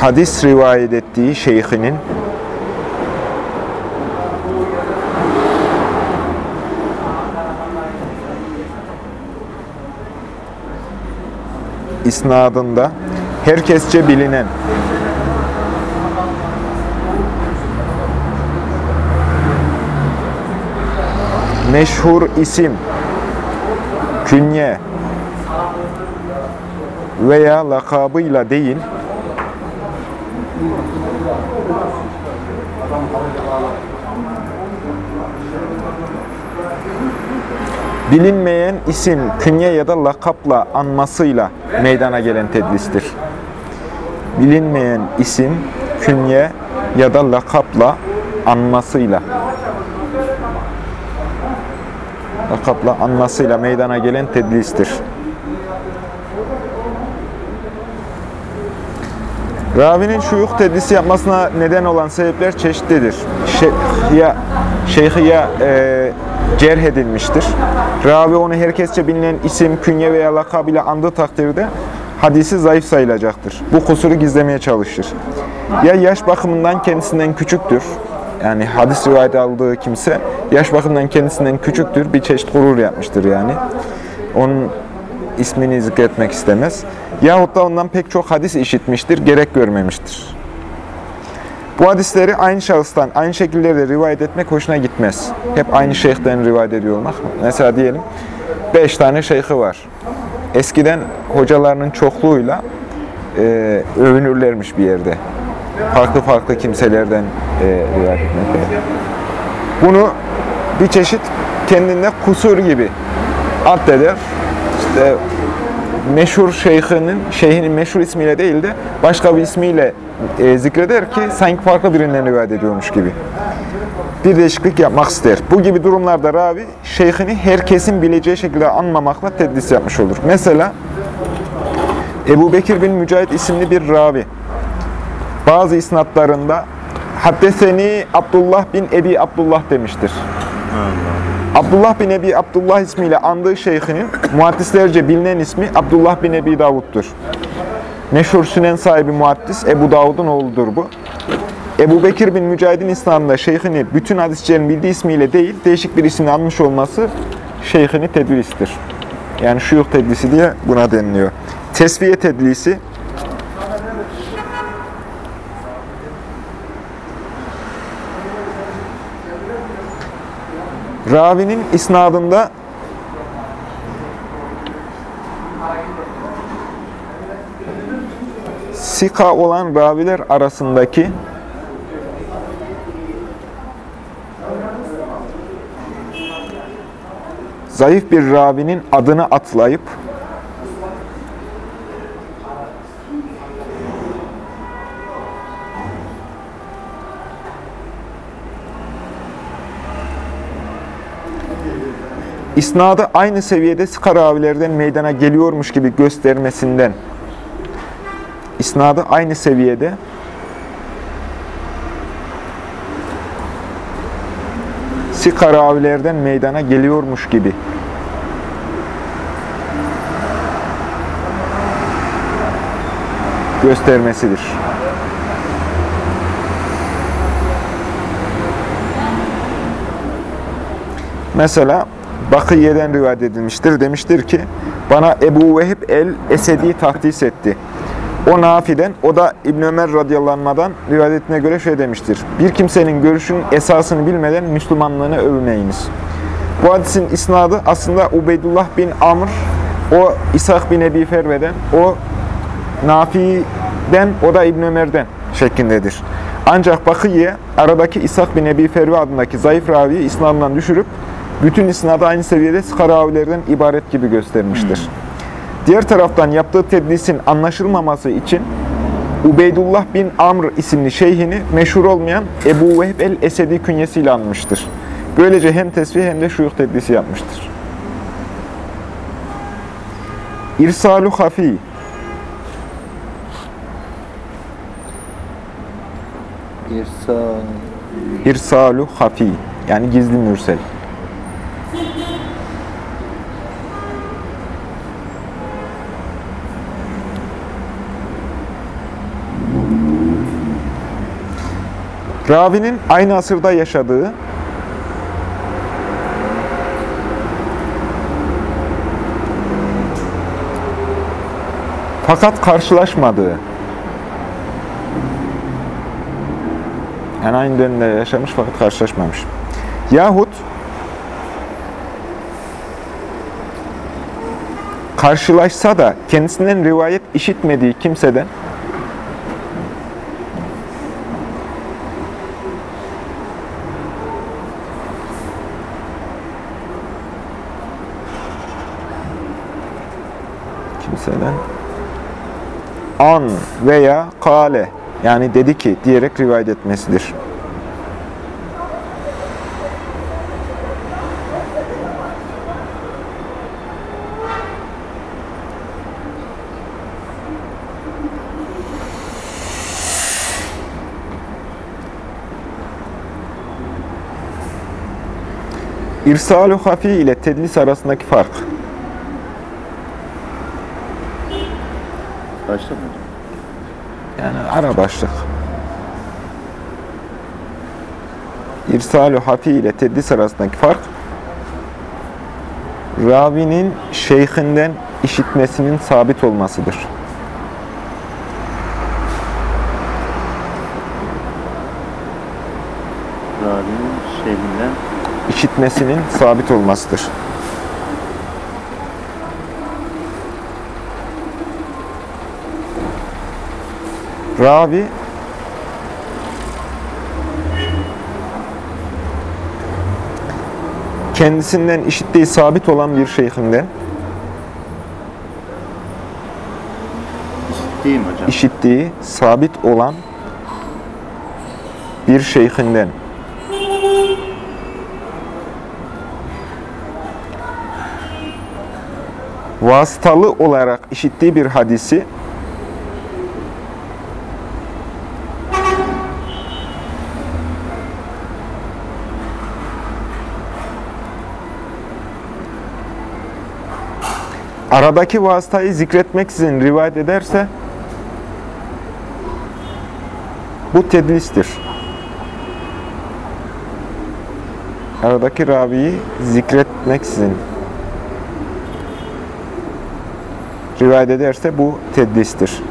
hadis rivayet ettiği şeyhinin isnadında herkesçe bilinen meşhur isim, künye veya lakabıyla değil, bilinmeyen isim, künye ya da lakapla anmasıyla meydana gelen tedlistir. Bilinmeyen isim, künye ya da lakapla anmasıyla lakapla anmasıyla meydana gelen tedlistir. Ravinin şuyuk tedlisi yapmasına neden olan sebepler çeşitlidir. Şeyh ya, şeyhi ya e, cerh edilmiştir. Ravi onu herkesçe bilinen isim, künye veya lakabıyla andığı takdirde hadisi zayıf sayılacaktır. Bu kusuru gizlemeye çalışır. Ya yaş bakımından kendisinden küçüktür. Yani hadis rivayet aldığı kimse yaş bakımından kendisinden küçüktür. Bir çeşit gurur yapmıştır yani. Onun ismini zikretmek istemez. Yahut da ondan pek çok hadis işitmiştir, gerek görmemiştir. Bu hadisleri aynı şahıstan, aynı şekillerde rivayet etmek hoşuna gitmez. Hep aynı şeyhten rivayet ediyor olmak. Mesela diyelim, beş tane şeyhi var. Eskiden hocalarının çokluğuyla e, övünürlermiş bir yerde. Farklı farklı kimselerden e, rivayet etmek. Bunu bir çeşit kendinde kusur gibi addeder. İşte meşhur şeyhinin, şeyhinin meşhur ismiyle değil de başka bir ismiyle e, zikreder ki sanki farklı birinden rivayet ediyormuş gibi. Bir değişiklik yapmak ister. Bu gibi durumlarda ravi şeyhini herkesin bileceği şekilde anmamakla tedlis yapmış olur. Mesela Ebu Bekir bin Mücahit isimli bir ravi bazı isnatlarında Haddeseni Abdullah bin Ebi Abdullah demiştir. Abdullah bin Ebi Abdullah ismiyle andığı şeyhinin muhaddislerce bilinen ismi Abdullah bin Ebi Davud'dur. Meşhur sünen sahibi muhaddis Ebu Davud'un oğludur bu. Ebu Bekir bin Mücahid'in İslam'da şeyhini bütün hadisçilerin bildiği ismiyle değil, değişik bir isimle anmış olması şeyhini tedlistir. Yani şuyuh tedlisi diye buna deniliyor. Tesviye tedlisi, Ravinin isnadında sika olan raviler arasındaki zayıf bir ravinin adını atlayıp isnadı aynı seviyede sıkar ravilerden meydana geliyormuş gibi göstermesinden. İsnadı aynı seviyede. Sıkar ravilerden meydana geliyormuş gibi. Göstermesidir. Mesela Bakıye'den rivayet edilmiştir. Demiştir ki, bana Ebu Vehib el-Esedi tahdis etti. O Nafi'den, o da İbn Ömer radıyallahu rivayet ettiğine göre şey demiştir. Bir kimsenin görüşünün esasını bilmeden Müslümanlığını övmeyiniz. Bu hadisin isnadı aslında Ubeydullah bin Amr, o İshak bin Ebi Ferve'den, o Nafi'den, o da İbn Ömer'den şeklindedir. Ancak Bakıye, aradaki İshak bin Ebi Ferve adındaki zayıf raviyi isnadından düşürüp, bütün isnadı aynı seviyede sıkar ravilerden ibaret gibi göstermiştir. Diğer taraftan yaptığı tedlisin anlaşılmaması için Ubeydullah bin Amr isimli şeyhini meşhur olmayan Ebu Vehb el-Esedi künyesiyle anmıştır. Böylece hem tesbih hem de şuyuk tedlisi yapmıştır. İrsalu hafi İrsa İrsalu hafi yani gizli mürsel. Ravinin aynı asırda yaşadığı fakat karşılaşmadığı Yani aynı dönemde yaşamış fakat karşılaşmamış. Yahut karşılaşsa da kendisinden rivayet işitmediği kimseden an veya kale yani dedi ki diyerek rivayet etmesidir. İrsalü hafi ile tedlis arasındaki fark. Başta mı? Yani ara başlık. İrsalü hafi ile tedlis arasındaki fark, ravinin şeyhinden işitmesinin sabit olmasıdır. Ravinin şeyhinden İşitmesinin sabit olmasıdır. Ravi. Kendisinden işittiği sabit olan bir şeyhinden. Mi hocam? işittiği sabit olan bir şeyhinden. Vasıtalı olarak işittiği bir hadisi aradaki vasıtayı zikretmeksizin rivayet ederse bu tedlistir. Aradaki raviyi zikretmeksizin rivayet ederse bu tedlistir.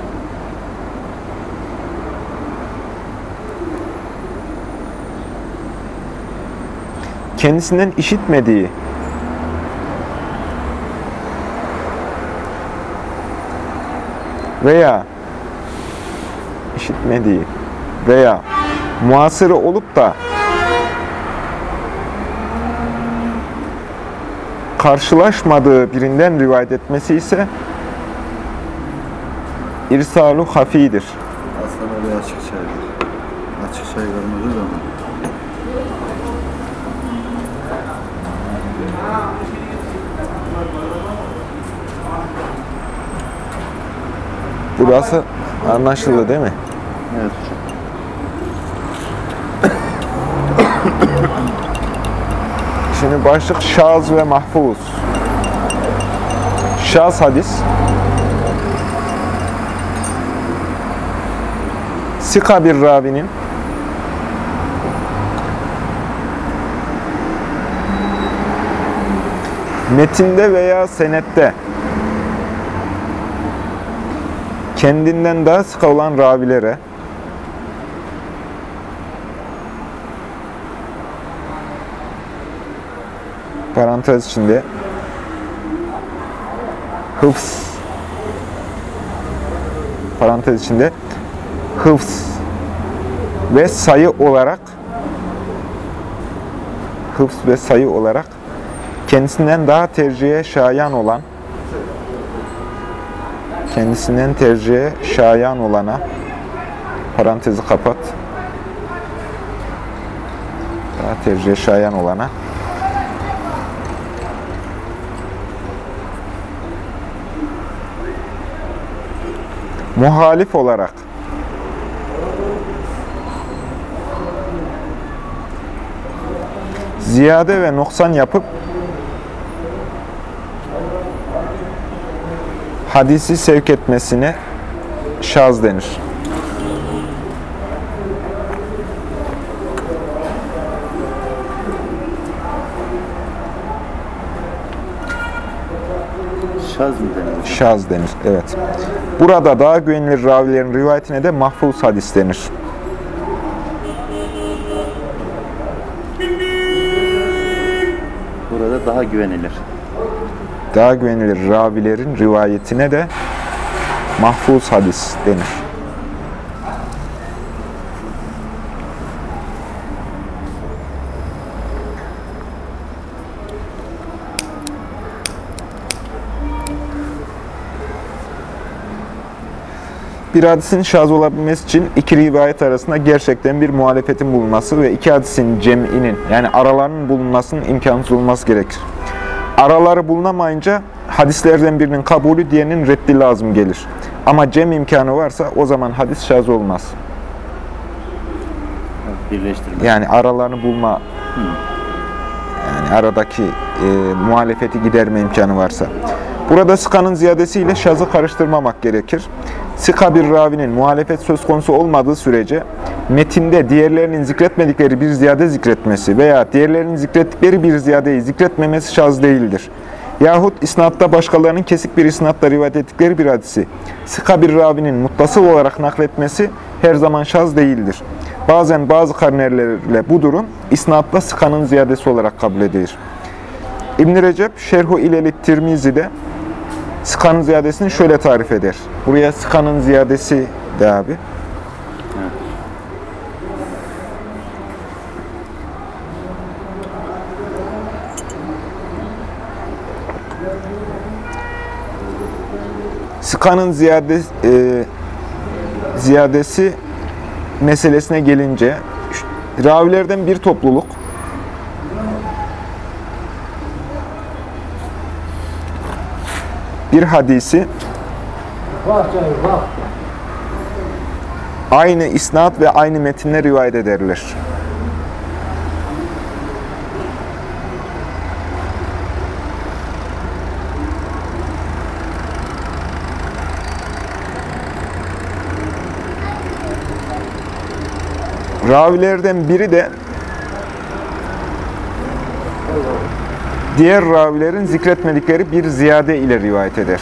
Kendisinden işitmediği veya işitmediği veya muasırı olup da karşılaşmadığı birinden rivayet etmesi ise irsalu hafidir. Aslında böyle açık çay. Açık çay de ama. Burası anlaşıldı değil mi? Evet hocam. Şimdi başlık şaz ve mahfuz. Şaz hadis. Sika bir ravinin metinde veya senette kendinden daha sık olan ravilere. Parantez içinde. Hıfz. Parantez içinde. Hıfz. Ve sayı olarak hıfz ve sayı olarak kendisinden daha tercihe şayan olan kendisinden tercihe şayan olana parantezi kapat. Daha tercih şayan olana. Muhalif olarak ziyade ve noksan yapıp hadisi sevk etmesine şaz denir. Şaz mı denir? Şaz denir, evet. Burada daha güvenilir ravilerin rivayetine de mahfuz hadis denir. Burada daha güvenilir. Daha güvenilir ravilerin rivayetine de mahfuz hadis denir. Bir hadisin şaz olabilmesi için iki rivayet arasında gerçekten bir muhalefetin bulunması ve iki hadisin cem'inin yani aralarının bulunmasının imkansız olması gerekir. Araları bulunamayınca hadislerden birinin kabulü diğerinin reddi lazım gelir. Ama cem imkanı varsa o zaman hadis şaz olmaz. Birleştirme. Yani aralarını bulma, yani aradaki e, muhalefeti giderme imkanı varsa. Burada sıkanın ziyadesiyle şazı karıştırmamak gerekir. Sıka bir ravinin muhalefet söz konusu olmadığı sürece metinde diğerlerinin zikretmedikleri bir ziyade zikretmesi veya diğerlerinin zikrettikleri bir ziyadeyi zikretmemesi şaz değildir. Yahut isnatta başkalarının kesik bir isnatla rivayet ettikleri bir hadisi sıka bir ravinin muttasıl olarak nakletmesi her zaman şaz değildir. Bazen bazı karinelerle bu durum isnatta sıkanın ziyadesi olarak kabul edilir. İbn Recep Şerhu İleli Tirmizi'de sıkanın ziyadesini şöyle tarif eder. Buraya sıkanın ziyadesi de abi. Sıkanın ziyade, e, ziyadesi meselesine gelince ravilerden bir topluluk bir hadisi aynı isnat ve aynı metinle rivayet ederler. Ravilerden biri de diğer ravilerin zikretmedikleri bir ziyade ile rivayet eder.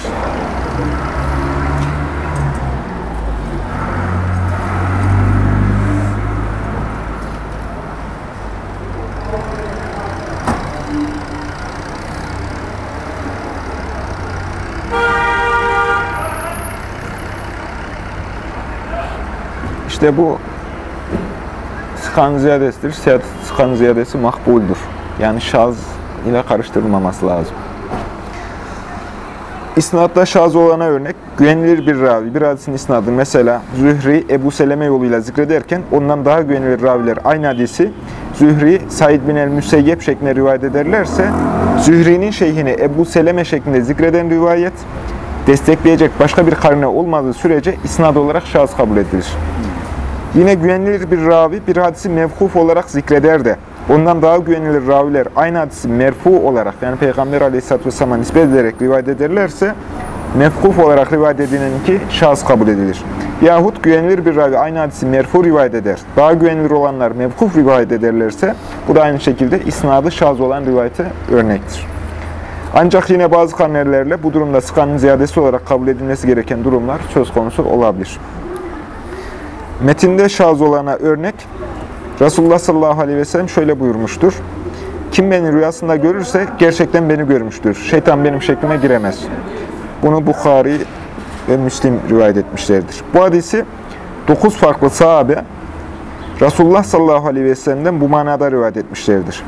İşte bu sıkan ziyadesidir. Sıkan ziyadesi makbuldür. Yani şaz ile karıştırılmaması lazım. İsnatta şaz olana örnek, güvenilir bir ravi, bir hadisin isnadı mesela Zühri, Ebu Seleme yoluyla zikrederken ondan daha güvenilir raviler aynı hadisi Zühri, Said bin el-Müseyyep şeklinde rivayet ederlerse Zühri'nin şeyhini Ebu Seleme şeklinde zikreden rivayet destekleyecek başka bir karine olmadığı sürece isnad olarak şaz kabul edilir. Yine güvenilir bir ravi bir hadisi mevkuf olarak zikreder de ondan daha güvenilir raviler aynı hadisi merfu olarak yani Peygamber aleyhisselatü vesselam'a nispet ederek rivayet ederlerse mevkuf olarak rivayet edileninki şahıs kabul edilir. Yahut güvenilir bir ravi aynı hadisi merfu rivayet eder. Daha güvenilir olanlar mevkuf rivayet ederlerse bu da aynı şekilde isnadı şaz olan rivayete örnektir. Ancak yine bazı karinelerle bu durumda sıkanın ziyadesi olarak kabul edilmesi gereken durumlar söz konusu olabilir. Metinde şaz olana örnek, Resulullah sallallahu aleyhi ve sellem şöyle buyurmuştur. Kim beni rüyasında görürse gerçekten beni görmüştür. Şeytan benim şeklime giremez. Bunu Bukhari ve Müslim rivayet etmişlerdir. Bu hadisi 9 farklı sahabe Resulullah sallallahu aleyhi ve sellem'den bu manada rivayet etmişlerdir.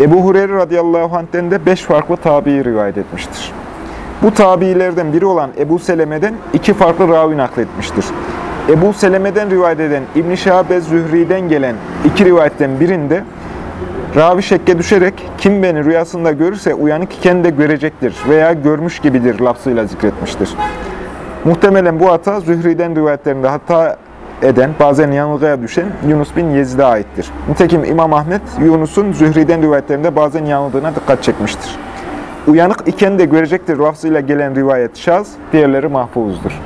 Ebu Hureyre radıyallahu anh'ten de 5 farklı tabi'i rivayet etmiştir. Bu tabiilerden biri olan Ebu Seleme'den iki farklı ravi nakletmiştir. Ebu Seleme'den rivayet eden İbn-i Şahabe Zühri'den gelen iki rivayetten birinde ravi şekke düşerek kim beni rüyasında görürse uyanık iken de görecektir veya görmüş gibidir lafzıyla zikretmiştir. Muhtemelen bu hata Zühri'den rivayetlerinde hata eden, bazen yanılgıya düşen Yunus bin Yezid'e aittir. Nitekim İmam Ahmet, Yunus'un Zühri'den rivayetlerinde bazen yanıldığına dikkat çekmiştir. Uyanık iken de görecektir lafzıyla gelen rivayet şaz, diğerleri mahfuzdur.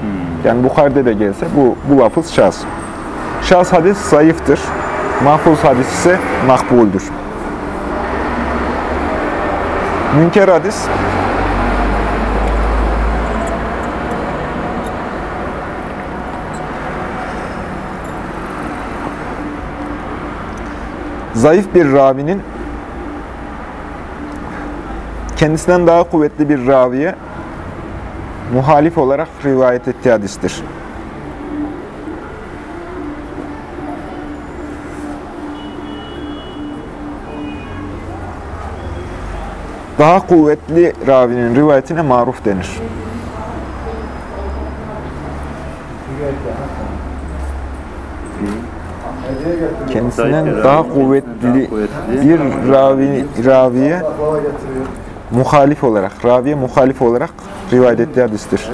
Yani Bukhari'de de gelse bu, bu lafız şaz. Şaz hadis zayıftır. Mahfuz hadis ise makbuldür. Münker hadis zayıf bir ravinin kendisinden daha kuvvetli bir raviye muhalif olarak rivayet ettiği hadistir. Daha kuvvetli ravinin rivayetine maruf denir. Kendisinden daha kuvvetli bir ravi, raviye muhalif olarak, raviye muhalif olarak rivayet ettiği hadistir.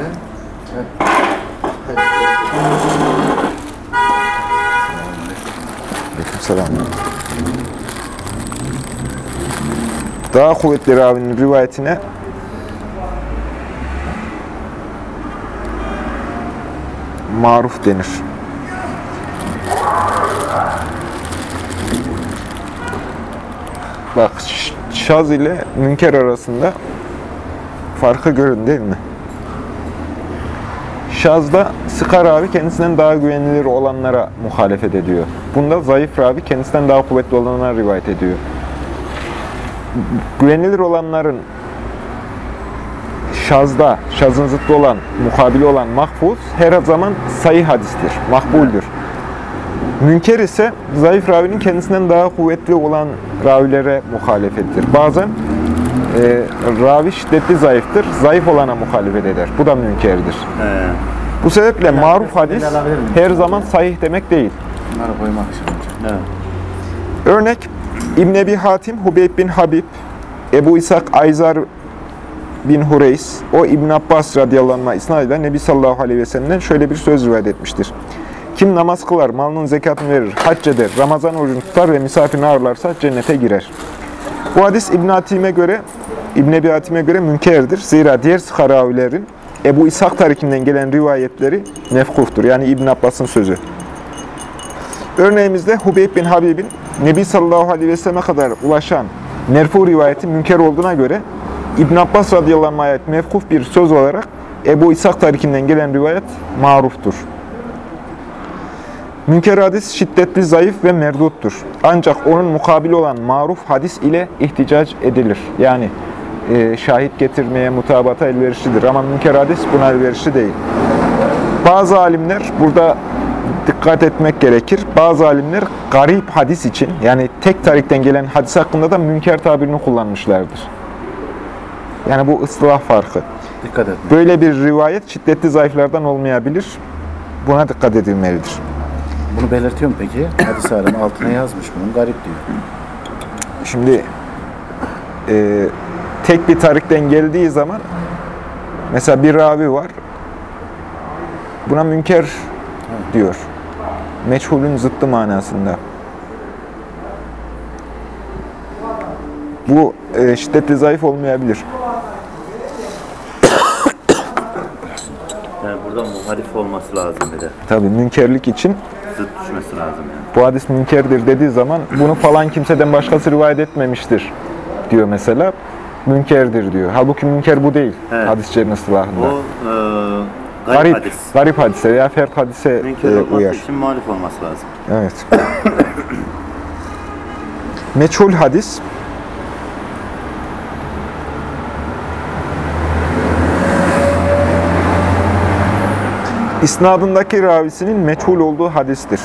Aleykümselam. Daha kuvvetli ravinin rivayetine maruf denir. Bak şaz ile münker arasında farkı görün değil mi? Şazda sıkar ravi kendisinden daha güvenilir olanlara muhalefet ediyor. Bunda zayıf ravi kendisinden daha kuvvetli olanlara rivayet ediyor. Güvenilir olanların şazda, şazın zıttı olan, mukabili olan mahfuz her zaman sayı hadistir, makbuldür. Münker ise zayıf ravinin kendisinden daha kuvvetli olan ravilere muhalefettir. Bazen e, ravi şiddetli zayıftır, zayıf olana muhalefet eder. Bu da münkerdir. He. Bu sebeple maruf hadis her zaman sahih demek değil. Bunları koymak için hocam. Evet. Örnek İbn Ebi Hatim, Hubeyb bin Habib, Ebu İshak Ayzar bin Hureys, o İbn Abbas radıyallahu anh isnadıyla Nebi sallallahu aleyhi ve sellem'den şöyle bir söz rivayet etmiştir. Kim namaz kılar, malının zekatını verir, hac eder, Ramazan orucunu tutar ve misafirini ağırlarsa cennete girer. Bu hadis İbn Hatim'e göre İbn Ebi Hatim'e göre münkerdir. Zira diğer sıkaravilerin Ebu İshak tarikinden gelen rivayetleri mefkuftur. Yani İbn Abbas'ın sözü. Örneğimizde Hubeyb bin Habib'in Nebi sallallahu aleyhi ve selleme kadar ulaşan merfu rivayeti münker olduğuna göre İbn Abbas radıyallahu anh'a ait mevkuf bir söz olarak Ebu İshak tarikinden gelen rivayet maruftur. Münker hadis şiddetli, zayıf ve merduttur. Ancak onun mukabili olan maruf hadis ile ihticac edilir. Yani e, şahit getirmeye mutabata elverişlidir. Ama münker hadis buna elverişli değil. Bazı alimler, burada dikkat etmek gerekir, bazı alimler garip hadis için, yani tek tarikten gelen hadis hakkında da münker tabirini kullanmışlardır. Yani bu ıslah farkı. Dikkat etmek. Böyle bir rivayet şiddetli zayıflardan olmayabilir. Buna dikkat edilmelidir. Bunu belirtiyor mu peki? Hadis aranın altına yazmış bunun garip diyor. Şimdi e, tek bir tarikten geldiği zaman mesela bir ravi var. Buna münker diyor. Meçhulün zıttı manasında. Bu e, şiddetli zayıf olmayabilir. Yani burada muhalif olması lazım bir de. Tabii münkerlik için Zıt düşmesi lazım yani. bu hadis münkerdir dediği zaman bunu falan kimseden başkası rivayet etmemiştir diyor mesela. Münkerdir diyor. Halbuki münker bu değil Evet. hadisçilerin ıslahında. O e, garip, garip, hadis. garip hadise veya fert hadise e, uyar. için muhalif olması lazım. Evet. Meçhul hadis isnadındaki ravisinin meçhul olduğu hadistir.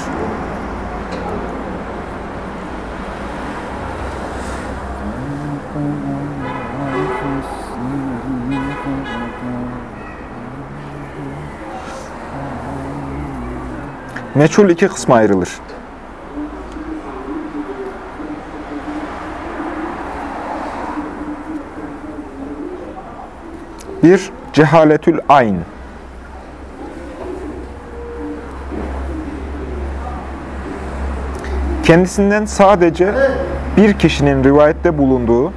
Meçhul iki kısma ayrılır. Bir, cehaletül ayn. Kendisinden sadece bir kişinin rivayette bulunduğu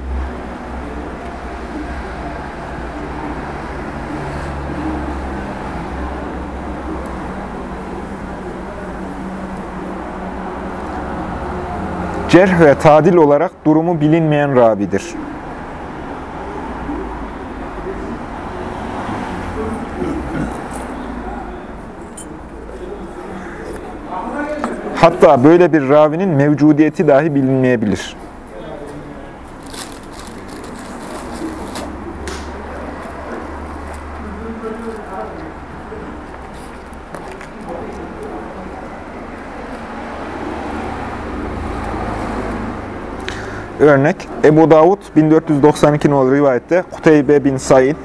cerh ve tadil olarak durumu bilinmeyen ravidir. Hatta böyle bir ravinin mevcudiyeti dahi bilinmeyebilir. Örnek Ebu Davud 1492 nolu rivayette Kuteybe bin Said,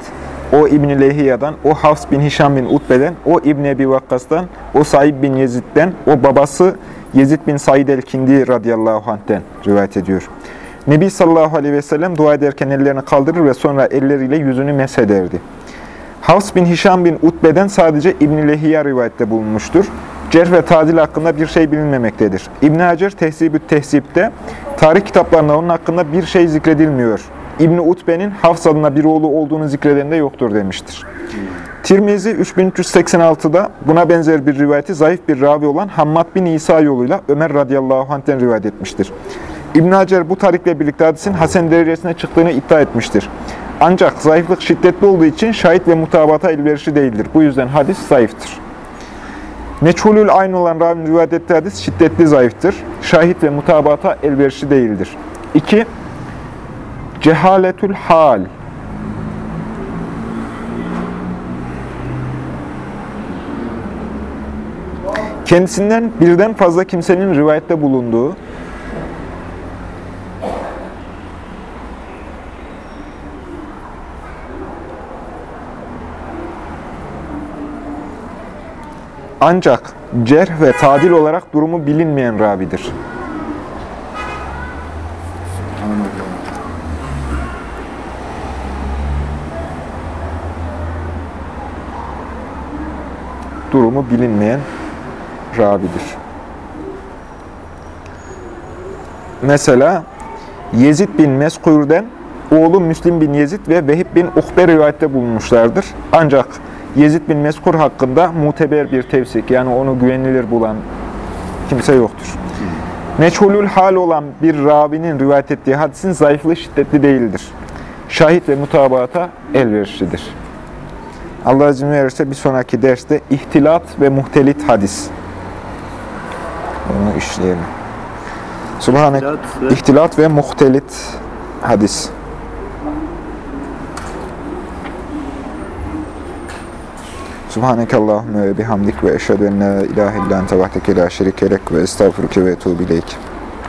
o İbn-i Lehiya'dan, o Hafs bin Hişam bin Utbe'den, o İbn Ebi Vakkas'tan, o Said bin Yezid'den, o babası Yezid bin Said el-Kindi radıyallahu anh'ten rivayet ediyor. Nebi sallallahu aleyhi ve sellem dua ederken ellerini kaldırır ve sonra elleriyle yüzünü meshederdi. Hafs bin Hişam bin Utbe'den sadece İbn-i Lehiya rivayette bulunmuştur. Cerh ve tadil hakkında bir şey bilinmemektedir. İbn Hacer Tehzib-ü Tehzib'de tarih kitaplarında onun hakkında bir şey zikredilmiyor. İbn Utbe'nin Hafs adına bir oğlu olduğunu zikreden de yoktur demiştir. Tirmizi 3386'da buna benzer bir rivayeti zayıf bir ravi olan Hammad bin İsa yoluyla Ömer radıyallahu anh'ten rivayet etmiştir. İbn Hacer bu tarikle birlikte hadisin Hasan derecesine çıktığını iddia etmiştir. Ancak zayıflık şiddetli olduğu için şahit ve mutabata elverişli değildir. Bu yüzden hadis zayıftır. Meçhulül aynı olan ravinin rivayet ettiği hadis şiddetli zayıftır. Şahit ve mutabata elverişli değildir. 2. Cehaletül hal. Kendisinden birden fazla kimsenin rivayette bulunduğu, ancak cerh ve tadil olarak durumu bilinmeyen ravidir. Durumu bilinmeyen ravidir. Mesela Yezid bin Meskur'den oğlu Müslim bin Yezid ve Vehib bin Ukbe rivayette bulunmuşlardır. Ancak Yezid bin Meskur hakkında muteber bir tevsik yani onu güvenilir bulan kimse yoktur. Meçhulül hal olan bir ravinin rivayet ettiği hadisin zayıflığı şiddetli değildir. Şahit ve mutabata elverişlidir. Allah izin verirse bir sonraki derste ihtilat ve muhtelit hadis. Bunu işleyelim. Subhanek İhtilat ve- ihtilat ve muhtelit hadis. Subhaneke Allahümme ve bihamdik ve eşhedü en la ilahe illa ente vahdeke la şerike lek ve estağfuruke ve etubu ileyk.